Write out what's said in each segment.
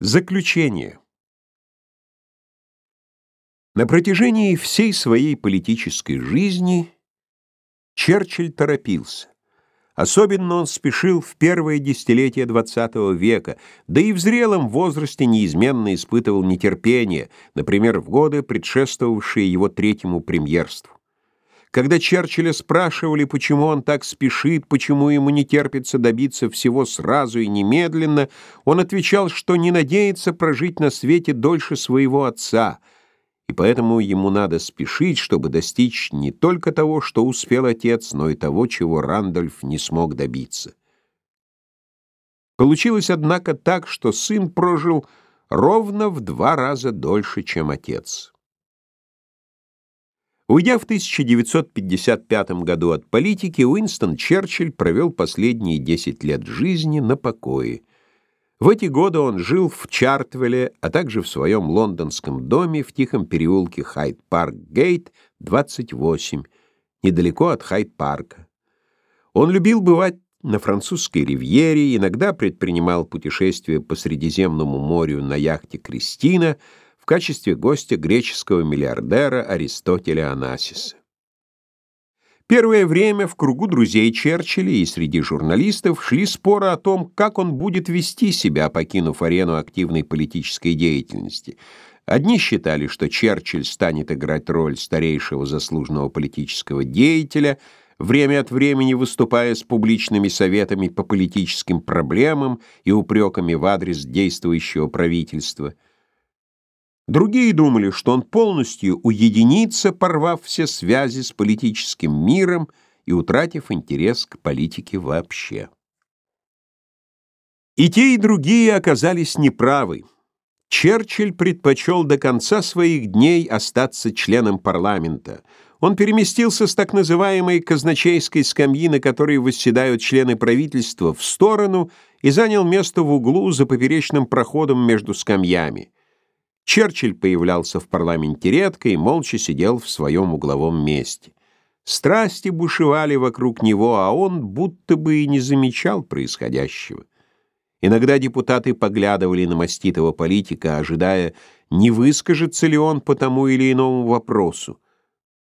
Заключение. На протяжении всей своей политической жизни Черчилль торопился. Особенно он спешил в первое десятилетие XX века, да и в зрелом возрасте неизменно испытывал нетерпение, например, в годы, предшествовавшие его третьему премьерству. Когда Черчилля спрашивали, почему он так спешит, почему ему не терпится добиться всего сразу и немедленно, он отвечал, что не надеется прожить на свете дольше своего отца, и поэтому ему надо спешить, чтобы достичь не только того, что успел отец, но и того, чего Рандольф не смог добиться. Получилось, однако, так, что сын прожил ровно в два раза дольше, чем отец. Уйдя в 1955 году от политики, Уинстон Черчилль провел последние 10 лет жизни на покое. В эти годы он жил в Чартвелле, а также в своем лондонском доме в тихом переулке Хайд-Парк-Гейт, 28, недалеко от Хайд-Парка. Он любил бывать на французской ривьере, иногда предпринимал путешествия по Средиземному морю на яхте «Кристина», в качестве гостя греческого миллиардера Аристотеля Онасиса. Первое время в кругу друзей Черчилля и среди журналистов шли споры о том, как он будет вести себя, покинув арену активной политической деятельности. Одни считали, что Черчилль станет играть роль старейшего заслуженного политического деятеля, время от времени выступая с публичными советами по политическим проблемам и упреками в адрес действующего правительства – Другие думали, что он полностью уединится, порвав все связи с политическим миром и утратив интерес к политике вообще. И те, и другие оказались неправы. Черчилль предпочел до конца своих дней остаться членом парламента. Он переместился с так называемой казначейской скамьи, на которой восседают члены правительства, в сторону и занял место в углу за поперечным проходом между скамьями. Черчилль появлялся в парламенте редко и молча сидел в своем угловом месте. Страсти бушевали вокруг него, а он будто бы и не замечал происходящего. Иногда депутаты поглядывали на маститого политика, ожидая, не выскажется ли он по тому или иному вопросу.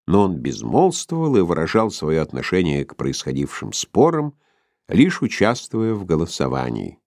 Но он безмолвствовал и выражал свое отношение к происходившим спорам, лишь участвуя в голосовании.